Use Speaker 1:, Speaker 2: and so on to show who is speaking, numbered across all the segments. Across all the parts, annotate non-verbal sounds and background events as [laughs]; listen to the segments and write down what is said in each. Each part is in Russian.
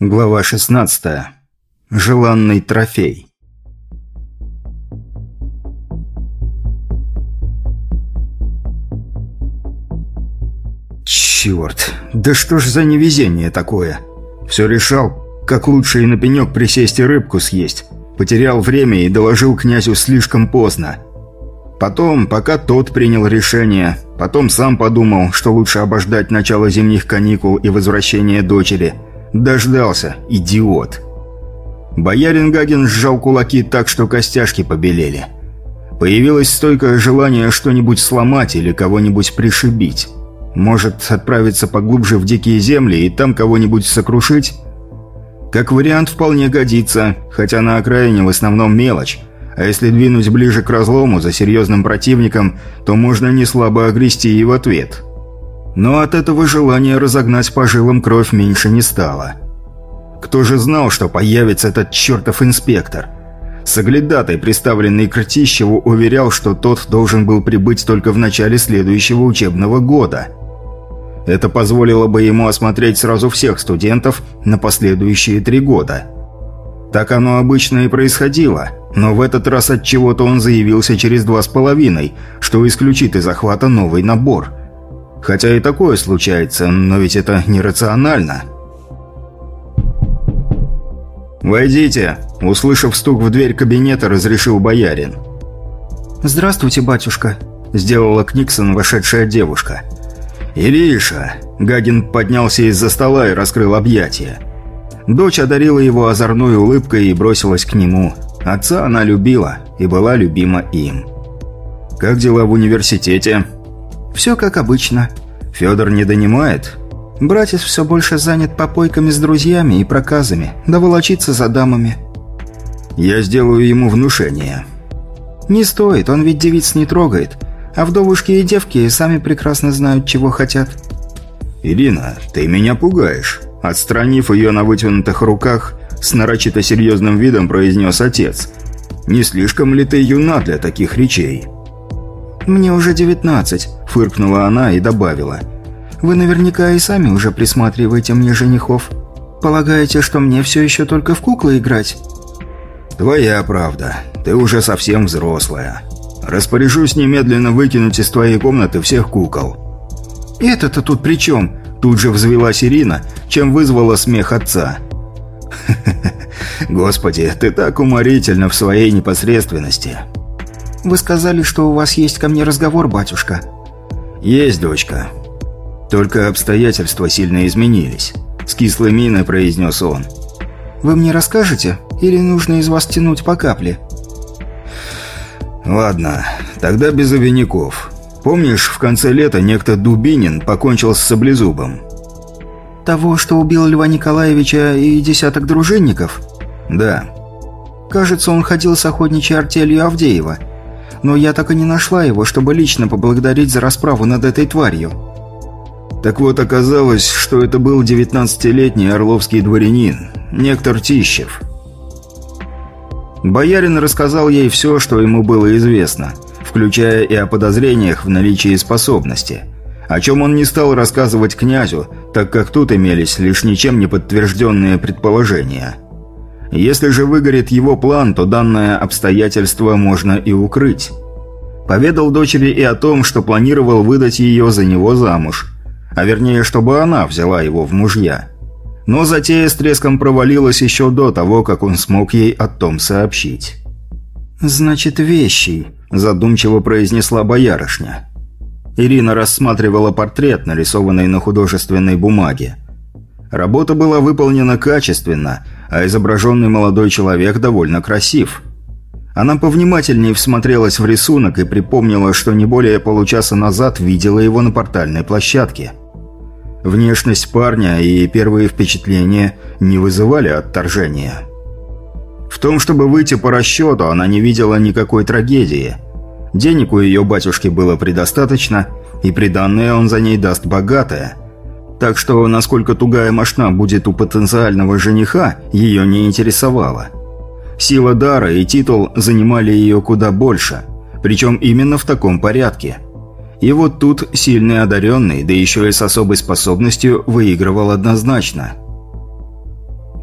Speaker 1: Глава 16. Желанный трофей. Черт, да что ж за невезение такое? Все решал, как лучше и на пенек присесть и рыбку съесть. Потерял время и доложил князю слишком поздно. Потом, пока тот принял решение, потом сам подумал, что лучше обождать начала зимних каникул и возвращения дочери. Дождался, идиот. Боярин Гагин сжал кулаки так, что костяшки побелели. Появилось стойкое желание что-нибудь сломать или кого-нибудь пришибить. Может, отправиться поглубже в дикие земли и там кого-нибудь сокрушить? Как вариант вполне годится, хотя на окраине в основном мелочь – а если двинуть ближе к разлому за серьезным противником, то можно не слабо огрести и в ответ. Но от этого желания разогнать по жилам кровь меньше не стало. Кто же знал, что появится этот чертов инспектор? Соглядатай, представленный к Ртищеву, уверял, что тот должен был прибыть только в начале следующего учебного года. Это позволило бы ему осмотреть сразу всех студентов на последующие три года. Так оно обычно и происходило – но в этот раз от чего-то он заявился через два с половиной, что исключит из захвата новый набор. Хотя и такое случается, но ведь это нерационально. «Войдите!» – услышав стук в дверь кабинета, разрешил боярин.
Speaker 2: «Здравствуйте, батюшка», –
Speaker 1: сделала Книксон вошедшая девушка. «Ириша!» – Гагин поднялся из-за стола и раскрыл объятия. Дочь одарила его озорной улыбкой и бросилась к нему – Отца она любила и была любима им. «Как дела в университете?»
Speaker 2: «Все как обычно».
Speaker 1: «Федор не донимает?»
Speaker 2: «Братец все больше занят попойками с друзьями и проказами, да волочится за дамами».
Speaker 1: «Я сделаю ему внушение».
Speaker 2: «Не стоит, он ведь девиц не трогает, а вдовушки и девки сами прекрасно знают, чего хотят».
Speaker 1: «Ирина, ты меня пугаешь». Отстранив ее на вытянутых руках, с нарочито серьезным видом произнес отец. «Не слишком ли ты юна для таких речей?»
Speaker 2: «Мне уже девятнадцать», – фыркнула она и добавила. «Вы наверняка и сами уже присматриваете мне женихов. Полагаете, что мне все еще только в куклы играть?»
Speaker 1: «Твоя правда. Ты уже совсем взрослая. Распоряжусь немедленно выкинуть из твоей комнаты всех кукол».
Speaker 2: «Это-то тут при чем?»
Speaker 1: Тут же взвелась Ирина, чем вызвала смех отца. [laughs] Господи, ты так уморительна в своей непосредственности.
Speaker 2: Вы сказали, что у вас есть ко мне разговор, батюшка.
Speaker 1: Есть, дочка. Только обстоятельства сильно изменились. С кислой миной произнес он.
Speaker 2: Вы мне расскажете? Или нужно из вас тянуть по капле?
Speaker 1: Ладно, тогда без обиняков. Помнишь, в конце лета некто Дубинин покончил с Саблезубом?
Speaker 2: Того, что убил Льва Николаевича и десяток дружинников?
Speaker 1: Да.
Speaker 2: Кажется, он ходил с охотничьей артелью Авдеева. Но я так и не нашла его, чтобы лично поблагодарить за расправу над этой тварью.
Speaker 1: Так вот, оказалось, что это был 19-летний орловский дворянин, нектор Тищев. Боярин рассказал ей все, что ему было известно, включая и о подозрениях в наличии способности – о чем он не стал рассказывать князю, так как тут имелись лишь ничем не подтвержденные предположения. Если же выгорит его план, то данное обстоятельство можно и укрыть. Поведал дочери и о том, что планировал выдать ее за него замуж, а вернее, чтобы она взяла его в мужья. Но затея с треском провалилась еще до того, как он смог ей о том сообщить.
Speaker 2: «Значит, вещи», – задумчиво произнесла боярышня.
Speaker 1: Ирина рассматривала портрет, нарисованный на художественной бумаге. Работа была выполнена качественно, а изображенный молодой человек довольно красив. Она повнимательнее всмотрелась в рисунок и припомнила, что не более получаса назад видела его на портальной площадке. Внешность парня и первые впечатления не вызывали отторжения. В том, чтобы выйти по расчету, она не видела никакой трагедии – Денег у ее батюшки было предостаточно, и приданное он за ней даст богатое. Так что, насколько тугая мошна будет у потенциального жениха, ее не интересовало. Сила дара и титул занимали ее куда больше, причем именно в таком порядке. И вот тут сильный одаренный, да еще и с особой способностью, выигрывал однозначно.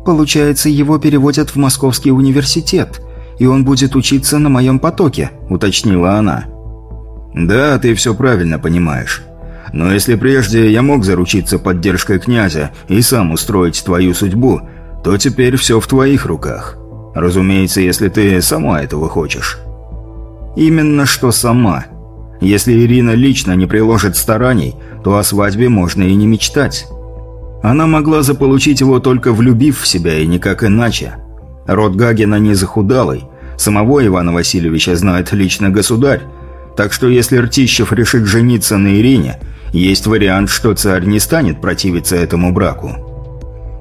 Speaker 2: Получается, его переводят в Московский университет, и он будет учиться на моем потоке», – уточнила она.
Speaker 1: «Да, ты все правильно понимаешь. Но если прежде я мог заручиться поддержкой князя и сам устроить твою судьбу, то теперь все в твоих руках. Разумеется, если ты сама этого хочешь».
Speaker 2: «Именно что сама. Если Ирина лично не приложит стараний, то о свадьбе можно и не мечтать». Она могла заполучить его только влюбив в себя и никак иначе. Род Гагина не захудалый. Самого Ивана Васильевича знает лично государь. Так что если Ртищев решит жениться на Ирине, есть вариант, что царь не станет противиться этому браку.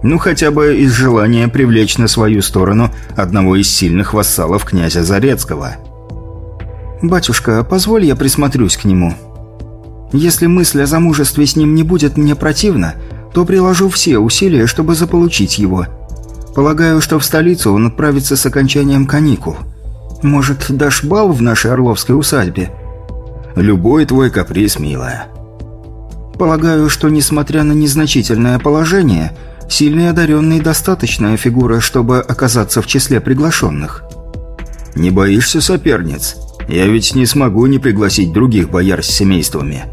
Speaker 2: Ну, хотя бы из желания привлечь на свою сторону одного из сильных вассалов князя Зарецкого. «Батюшка, позволь я присмотрюсь к нему. Если мысль о замужестве с ним не будет мне противна, то приложу все усилия, чтобы заполучить его. Полагаю, что в столицу он отправится с окончанием каникул. Может, дашь бал в нашей Орловской усадьбе?»
Speaker 1: «Любой твой каприз, милая».
Speaker 2: «Полагаю, что, несмотря на незначительное положение, сильный одаренный – достаточная фигура, чтобы оказаться в числе приглашенных».
Speaker 1: «Не боишься соперниц? Я ведь не смогу не пригласить других бояр с семействами».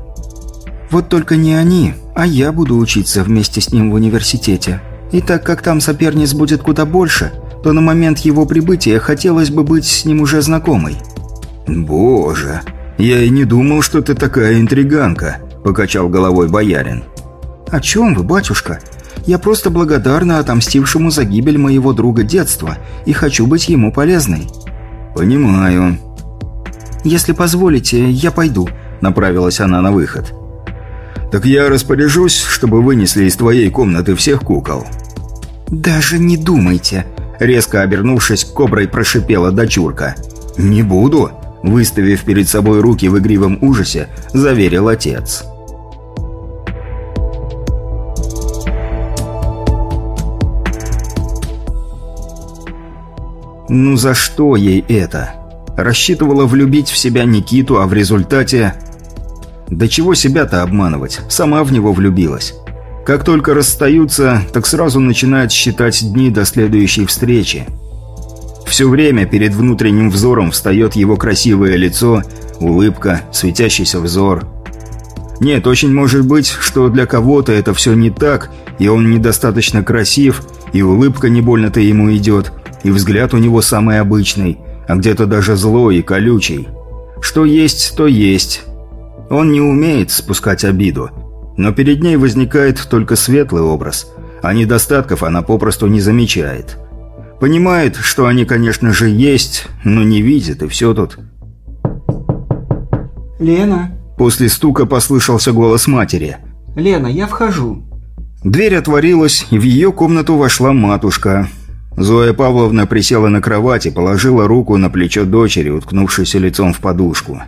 Speaker 2: Вот только не они, а я буду учиться вместе с ним в университете. И так как там соперниц будет куда больше, то на момент его прибытия хотелось бы быть с ним уже знакомой».
Speaker 1: «Боже, я и не думал, что ты такая интриганка», – покачал головой боярин.
Speaker 2: «О чем вы, батюшка? Я просто благодарна отомстившему за гибель моего друга детства и хочу быть ему полезной».
Speaker 1: «Понимаю».
Speaker 2: «Если позволите, я пойду», – направилась она на выход.
Speaker 1: «Так я распоряжусь, чтобы вынесли из твоей комнаты всех кукол».
Speaker 2: «Даже не думайте», – резко обернувшись, коброй прошипела дочурка.
Speaker 1: «Не буду», – выставив перед собой руки в игривом ужасе, заверил отец.
Speaker 2: Ну за что ей это? Рассчитывала влюбить в себя Никиту, а в результате да чего себя-то обманывать, сама в него влюбилась. Как только расстаются, так сразу начинают считать дни до следующей встречи. Все время перед внутренним взором встает его красивое лицо, улыбка, светящийся взор. Нет, очень может быть, что для кого-то это все не так, и он недостаточно красив, и улыбка не больно-то ему идет, и взгляд у него самый обычный, а где-то даже злой и колючий. Что есть, то есть, он не умеет спускать обиду, но перед ней возникает только светлый образ, а недостатков она попросту не замечает. Понимает, что они, конечно же, есть, но не видит, и все тут.
Speaker 3: «Лена?»
Speaker 2: После стука послышался голос матери.
Speaker 3: «Лена, я вхожу».
Speaker 2: Дверь отворилась, и в ее комнату вошла матушка. Зоя Павловна присела на кровать и положила руку на плечо дочери, уткнувшейся лицом в подушку.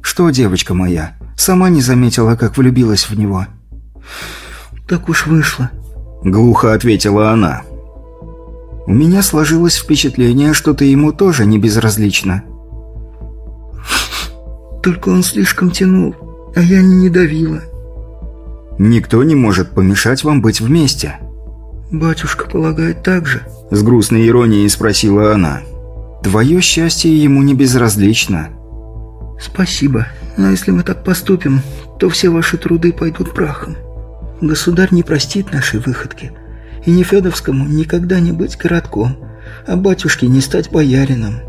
Speaker 2: «Что, девочка моя, сама не заметила, как влюбилась в него?»
Speaker 3: «Так уж вышло», —
Speaker 2: глухо ответила она. «У меня сложилось впечатление, что ты ему тоже не безразлична».
Speaker 3: «Только он слишком тянул, а я не давила».
Speaker 2: «Никто не может помешать вам быть вместе».
Speaker 3: «Батюшка полагает так же?»
Speaker 2: — с грустной иронией спросила она. «Твое счастье ему не безразлично».
Speaker 3: «Спасибо, но если мы так поступим, то все ваши труды пойдут прахом. Государь не простит нашей выходки, и Нефедовскому никогда не быть городком, а батюшке не стать боярином».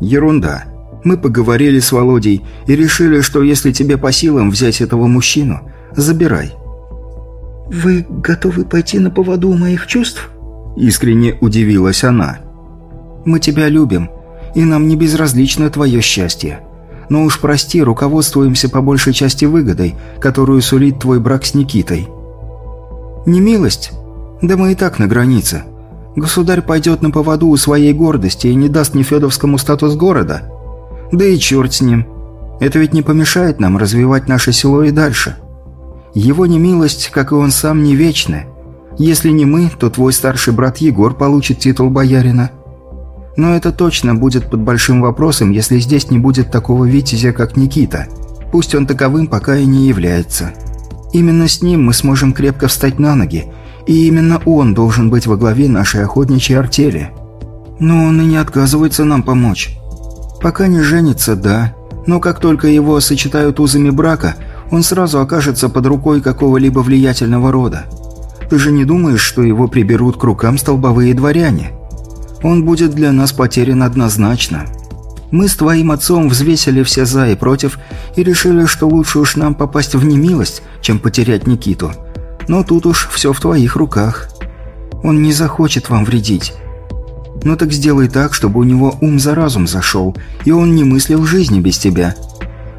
Speaker 2: «Ерунда. Мы поговорили с Володей и решили, что если тебе по силам взять этого мужчину, забирай».
Speaker 3: «Вы готовы пойти на поводу моих чувств?»
Speaker 2: Искренне удивилась она. «Мы тебя любим, и нам не безразлично твое счастье. Но уж прости, руководствуемся по большей части выгодой, которую сулит твой брак с Никитой. Не милость? Да мы и так на границе. Государь пойдет на поводу у своей гордости и не даст Нефедовскому статус города. Да и черт с ним. Это ведь не помешает нам развивать наше село и дальше. Его немилость, как и он сам, не вечны. Если не мы, то твой старший брат Егор получит титул боярина. Но это точно будет под большим вопросом, если здесь не будет такого витязя, как Никита. Пусть он таковым пока и не является. Именно с ним мы сможем крепко встать на ноги
Speaker 3: И именно он должен быть во главе нашей охотничьей артели. Но он и не отказывается нам помочь. Пока не женится, да. Но как только его сочетают узами брака, он сразу окажется под рукой какого-либо влиятельного рода. Ты же не думаешь, что его приберут к рукам столбовые дворяне? Он будет для нас потерян однозначно. Мы с твоим отцом взвесили все «за» и «против» и решили, что лучше уж нам попасть в немилость, чем потерять Никиту. Но тут уж все в твоих руках. Он не захочет вам вредить. Ну так сделай так, чтобы у него ум за разум зашел, и он не мыслил жизни без тебя.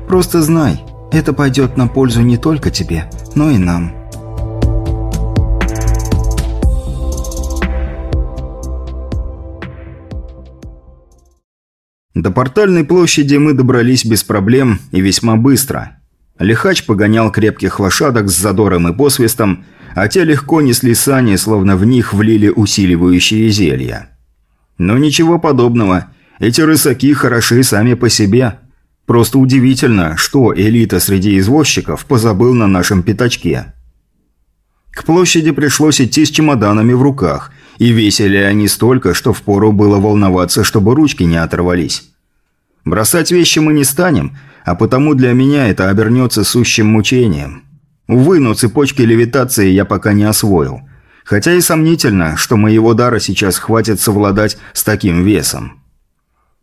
Speaker 3: Просто знай, это пойдет на пользу не только тебе, но и нам».
Speaker 2: До портальной площади мы добрались без проблем и весьма быстро. Лихач погонял крепких лошадок с задором и посвистом, а те легко несли сани, словно в них влили усиливающие зелья. Но ничего подобного. Эти рысаки хороши сами по себе. Просто удивительно, что элита среди извозчиков позабыл на нашем пятачке. К площади пришлось идти с чемоданами в руках, и весили они столько, что впору было волноваться, чтобы ручки не оторвались. Бросать вещи мы не станем, а потому для меня это обернется сущим мучением. Увы, но цепочки левитации я пока не освоил. Хотя и сомнительно, что моего дара сейчас хватит совладать с таким весом.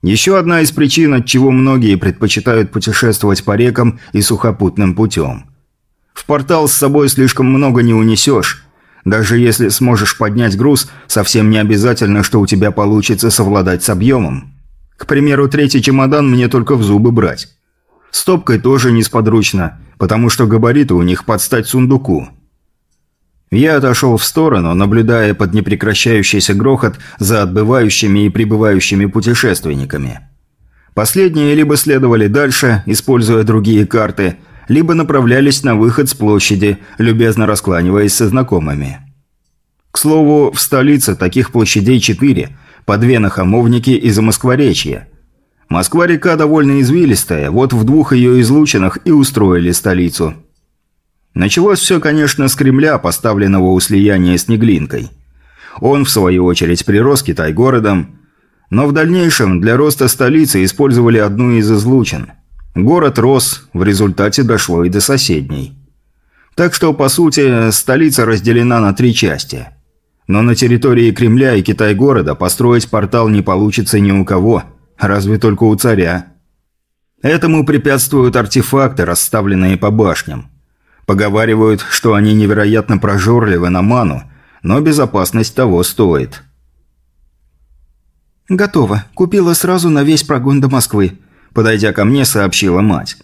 Speaker 2: Еще одна из причин, от чего многие предпочитают путешествовать по рекам и сухопутным путем. В портал с собой слишком много не унесешь. Даже если сможешь поднять груз, совсем не обязательно, что у тебя получится совладать с объемом. К примеру, третий чемодан мне только в зубы брать. Стопкой тоже несподручно, потому что габариты у них под стать сундуку. Я отошел в сторону, наблюдая под непрекращающийся грохот за отбывающими и прибывающими путешественниками. Последние либо следовали дальше, используя другие карты, либо направлялись на выход с площади, любезно раскланиваясь со знакомыми. К слову, в столице таких площадей четыре, по две на Хамовнике и Замоскворечье. Москва-река довольно извилистая, вот в двух ее излучинах и устроили столицу. Началось все, конечно, с Кремля, поставленного у слияния с Неглинкой. Он, в свою очередь, прирос Китай-городом, но в дальнейшем для роста столицы использовали одну из излучин. Город рос, в результате дошло и до соседней. Так что, по сути, столица разделена на три части – но на территории Кремля и Китай-города построить портал не получится ни у кого, разве только у царя. Этому препятствуют артефакты, расставленные по башням. Поговаривают, что они невероятно прожорливы на ману, но безопасность того стоит.
Speaker 3: «Готово. Купила сразу на весь прогон до Москвы», – подойдя ко мне, сообщила мать.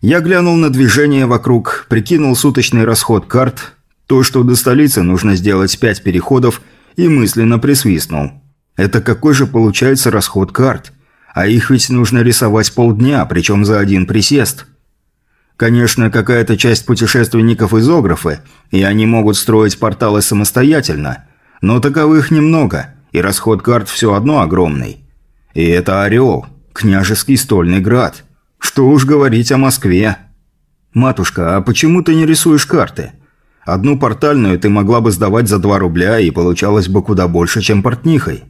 Speaker 3: Я глянул на движение вокруг, прикинул суточный расход карт, то, что до столицы нужно сделать пять переходов, и мысленно присвистнул. Это какой же получается расход карт? А их ведь нужно рисовать полдня, причем за один присест. Конечно, какая-то часть путешественников изографы, и они могут строить порталы самостоятельно, но таковых немного, и расход карт все одно огромный. И это Орел, княжеский стольный град. Что уж говорить о Москве. «Матушка, а почему ты не рисуешь карты?» Одну портальную ты могла бы сдавать за 2 рубля и получалось бы куда больше, чем портнихой.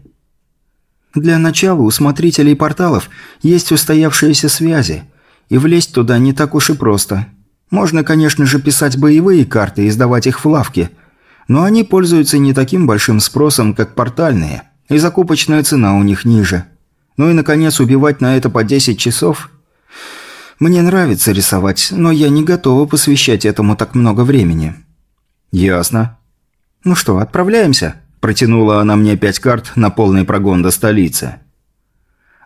Speaker 3: Для начала у смотрителей порталов есть устоявшиеся связи, и влезть туда не так уж и просто. Можно, конечно же, писать боевые карты и сдавать их в лавке, но они пользуются не таким большим спросом, как портальные, и закупочная цена у них ниже. Ну и, наконец, убивать на это по 10 часов... Мне нравится рисовать, но я не готова посвящать этому так много времени.
Speaker 2: «Ясно».
Speaker 3: «Ну что, отправляемся?» Протянула она мне пять карт на полный прогон до столицы.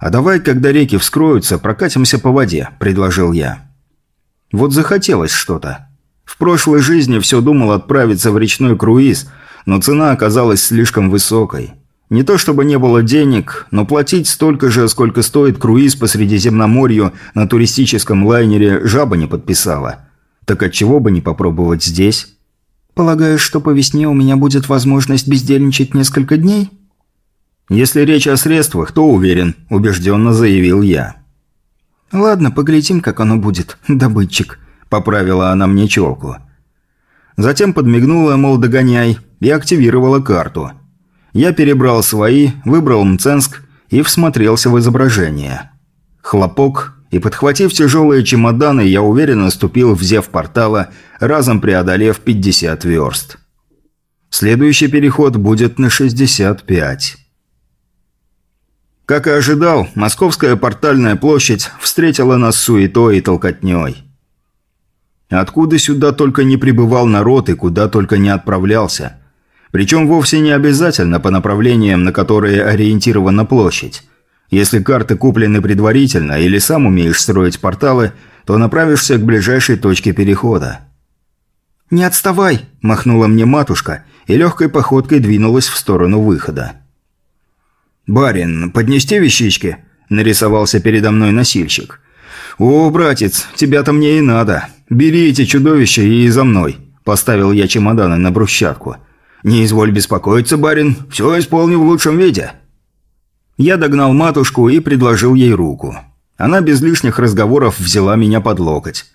Speaker 2: «А давай, когда реки вскроются, прокатимся по воде», – предложил я. Вот захотелось что-то. В прошлой жизни все думал отправиться в речной круиз, но цена оказалась слишком высокой. Не то чтобы не было денег, но платить столько же, сколько стоит круиз по Средиземноморью на туристическом лайнере жаба не подписала. Так отчего бы не попробовать здесь?
Speaker 3: Полагаешь, что по весне у меня будет возможность бездельничать несколько дней?
Speaker 2: Если речь о средствах, то уверен, убежденно заявил я.
Speaker 3: Ладно, поглядим, как оно будет, добытчик, поправила она мне челку.
Speaker 2: Затем подмигнула, мол, догоняй, и активировала карту. Я перебрал свои, выбрал Мценск и всмотрелся в изображение. Хлопок, и подхватив тяжелые чемоданы, я уверенно ступил в зев портала, разом преодолев 50 верст. Следующий переход будет на 65. Как и ожидал, Московская портальная площадь встретила нас суетой и толкотней. Откуда сюда только не прибывал народ и куда только не отправлялся. Причем вовсе не обязательно по направлениям, на которые ориентирована площадь. Если карты куплены предварительно или сам умеешь строить порталы, то направишься к ближайшей точке перехода. «Не отставай!» – махнула мне матушка и легкой походкой двинулась в сторону выхода. «Барин, поднести вещички?» – нарисовался передо мной носильщик. «О, братец, тебя-то мне и надо. Бери эти чудовища и за мной», – поставил я чемоданы на брусчатку. «Не изволь беспокоиться, барин, все исполню в лучшем виде». Я догнал матушку и предложил ей руку. Она без лишних разговоров взяла меня под локоть.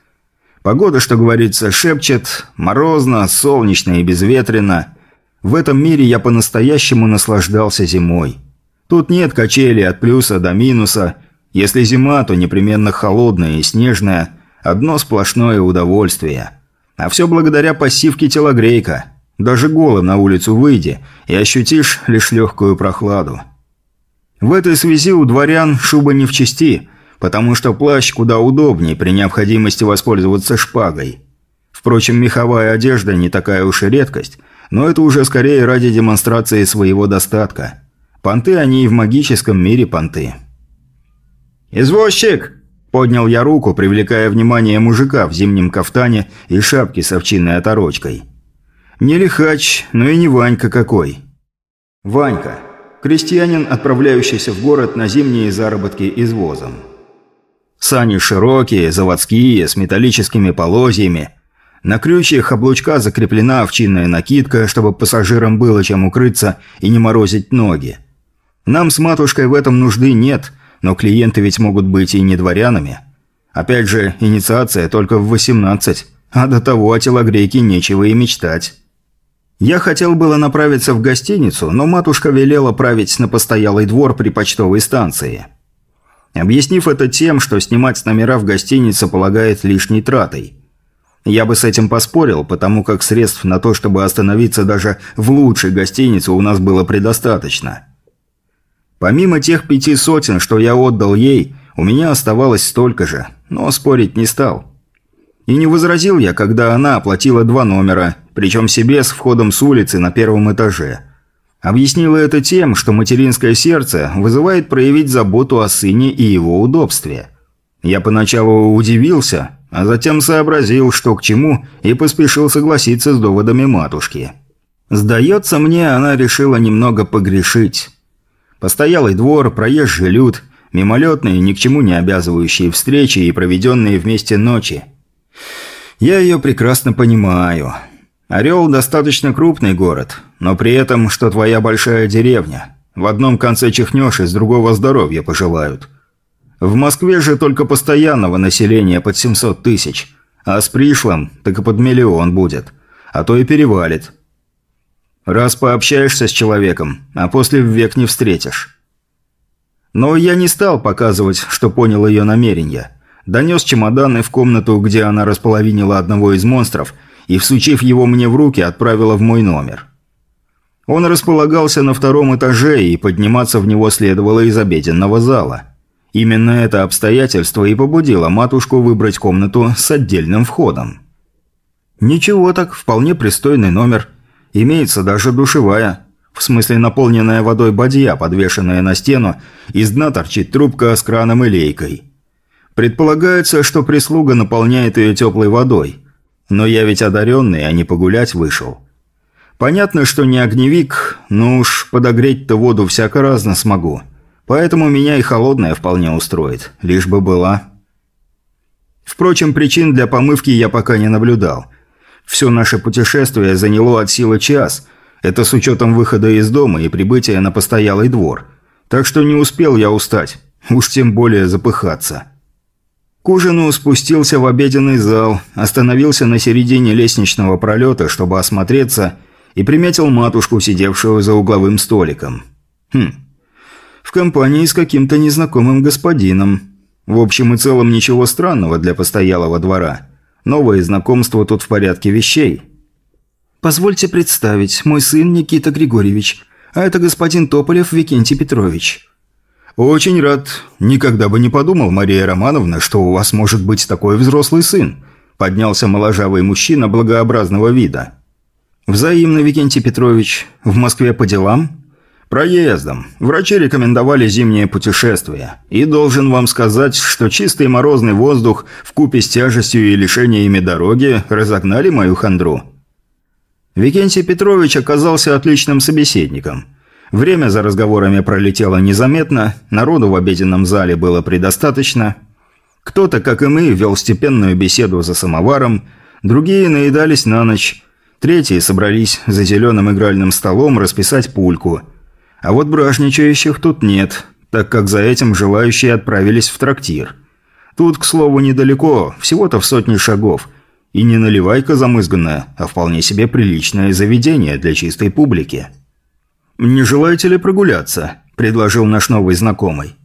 Speaker 2: Погода, что говорится, шепчет, морозно, солнечно и безветренно. В этом мире я по-настоящему наслаждался зимой. Тут нет качели от плюса до минуса. Если зима, то непременно холодная и снежная. Одно сплошное удовольствие. А все благодаря пассивке телогрейка. Даже голым на улицу выйди, и ощутишь лишь легкую прохладу. В этой связи у дворян шуба не в чести, потому что плащ куда удобнее при необходимости воспользоваться шпагой. Впрочем, меховая одежда не такая уж и редкость, но это уже скорее ради демонстрации своего достатка. Понты они и в магическом мире понты. «Извозчик!» – поднял я руку, привлекая внимание мужика в зимнем кафтане и шапке с овчинной оторочкой. Не лихач, но и не Ванька какой. Ванька. Крестьянин, отправляющийся в город на зимние заработки извозом. Сани широкие, заводские, с металлическими полозьями. На крючьях облучка закреплена овчинная накидка, чтобы пассажирам было чем укрыться и не морозить ноги. Нам с матушкой в этом нужды нет, но клиенты ведь могут быть и не дворянами. Опять же, инициация только в 18, а до того о телогрейке нечего и мечтать. Я хотел было направиться в гостиницу, но матушка велела править на постоялый двор при почтовой станции. Объяснив это тем, что снимать номера в гостинице полагает лишней тратой. Я бы с этим поспорил, потому как средств на то, чтобы остановиться даже в лучшей гостинице, у нас было предостаточно. Помимо тех пяти сотен, что я отдал ей, у меня оставалось столько же, но спорить не стал. И не возразил я, когда она оплатила два номера, причем себе с входом с улицы на первом этаже. Объяснила это тем, что материнское сердце вызывает проявить заботу о сыне и его удобстве. Я поначалу удивился, а затем сообразил, что к чему, и поспешил согласиться с доводами матушки. Сдается мне, она решила немного погрешить. Постоялый двор, проезжий люд, мимолетные, ни к чему не обязывающие встречи и проведенные вместе ночи. Я ее прекрасно понимаю. Орел достаточно крупный город, но при этом, что твоя большая деревня. В одном конце чихнешь, из другого здоровья пожелают. В Москве же только постоянного населения под 700 тысяч, а с пришлым так и под миллион будет, а то и перевалит. Раз пообщаешься с человеком, а после в век не встретишь. Но я не стал показывать, что понял ее намерения. Донес чемоданы в комнату, где она располовинила одного из монстров, и, всучив его мне в руки, отправила в мой номер. Он располагался на втором этаже, и подниматься в него следовало из обеденного зала. Именно это обстоятельство и побудило матушку выбрать комнату с отдельным входом. Ничего так, вполне пристойный номер – Имеется даже душевая, в смысле наполненная водой бадья, подвешенная на стену, из дна торчит трубка с краном и лейкой. Предполагается, что прислуга наполняет ее теплой водой. Но я ведь одаренный, а не погулять вышел. Понятно, что не огневик, но уж подогреть-то воду всяко разно смогу. Поэтому меня и холодная вполне устроит, лишь бы была. Впрочем, причин для помывки я пока не наблюдал – все наше путешествие заняло от силы час. Это с учетом выхода из дома и прибытия на постоялый двор. Так что не успел я устать. Уж тем более запыхаться. К ужину спустился в обеденный зал, остановился на середине лестничного пролета, чтобы осмотреться, и приметил матушку, сидевшую за угловым столиком. Хм, в компании с каким-то незнакомым господином. В общем и целом ничего странного для постоялого двора. Новое знакомство тут в порядке вещей.
Speaker 3: «Позвольте представить, мой сын Никита Григорьевич, а это господин Тополев Викентий Петрович».
Speaker 2: «Очень рад. Никогда бы не подумал, Мария Романовна, что у вас может быть такой взрослый сын», поднялся моложавый мужчина благообразного вида.
Speaker 3: «Взаимно, Викентий Петрович. В Москве по делам?»
Speaker 2: «Проездом. Врачи рекомендовали зимнее путешествие. И должен вам сказать, что чистый морозный воздух в купе с тяжестью и лишениями дороги разогнали мою хандру». Викентий Петрович оказался отличным собеседником – Время за разговорами пролетело незаметно, народу в обеденном зале было предостаточно. Кто-то, как и мы, вел степенную беседу за самоваром, другие наедались на ночь, третьи собрались за зеленым игральным столом расписать пульку. А вот бражничающих тут нет, так как за этим желающие отправились в трактир. Тут, к слову, недалеко, всего-то в сотни шагов. И не наливайка замызганная, а вполне себе приличное заведение для чистой публики. «Не желаете ли прогуляться?» – предложил наш новый знакомый.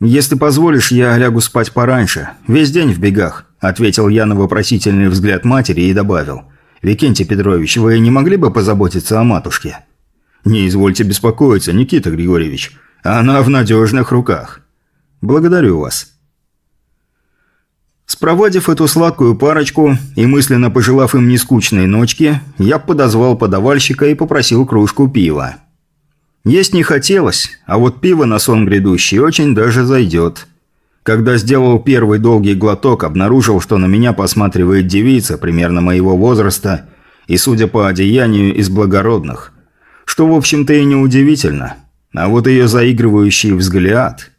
Speaker 2: «Если позволишь, я лягу спать пораньше. Весь день в бегах», – ответил я на вопросительный взгляд матери и добавил. «Викентий Петрович, вы не могли бы позаботиться о матушке?» «Не извольте беспокоиться, Никита Григорьевич. Она в надежных руках». «Благодарю вас». Спроводив эту сладкую парочку и мысленно пожелав им нескучной ночки, я подозвал подавальщика и попросил кружку пива. Есть не хотелось, а вот пиво на сон грядущий очень даже зайдет. Когда сделал первый долгий глоток, обнаружил, что на меня посматривает девица примерно моего возраста и, судя по одеянию, из благородных. Что, в общем-то, и неудивительно. А вот ее заигрывающий взгляд...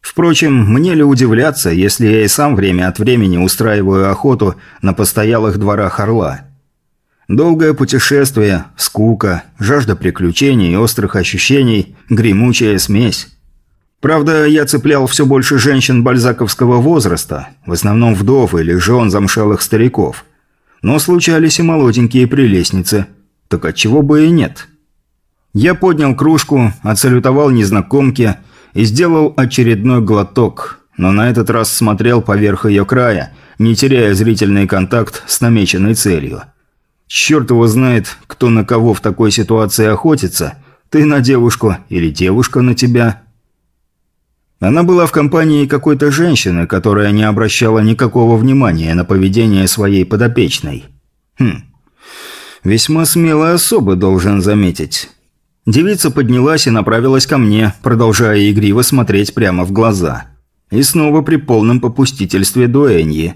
Speaker 2: Впрочем, мне ли удивляться, если я и сам время от времени устраиваю охоту на постоялых дворах Орла? Долгое путешествие, скука, жажда приключений острых ощущений, гремучая смесь. Правда, я цеплял все больше женщин бальзаковского возраста, в основном вдов или жен замшелых стариков. Но случались и молоденькие прелестницы, так отчего бы и нет. Я поднял кружку, отсалютовал незнакомке и сделал очередной глоток, но на этот раз смотрел поверх ее края, не теряя зрительный контакт с намеченной целью – Черт его знает, кто на кого в такой ситуации охотится. Ты на девушку или девушка на тебя. Она была в компании какой-то женщины, которая не обращала никакого внимания на поведение своей подопечной. Хм. Весьма смелая особа, должен заметить. Девица поднялась и направилась ко мне, продолжая игриво смотреть прямо в глаза. И снова при полном попустительстве дуэньи.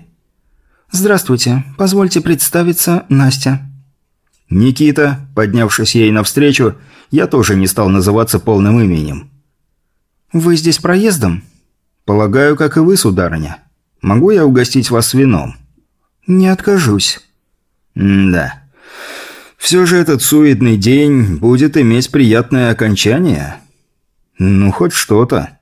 Speaker 3: «Здравствуйте. Позвольте представиться, Настя».
Speaker 2: «Никита», поднявшись ей навстречу, я тоже не стал называться полным именем.
Speaker 3: «Вы здесь проездом?»
Speaker 2: «Полагаю, как и вы, сударыня. Могу я угостить вас вином?»
Speaker 3: «Не откажусь».
Speaker 2: «Да. Все же этот суетный день будет иметь приятное окончание. Ну, хоть что-то».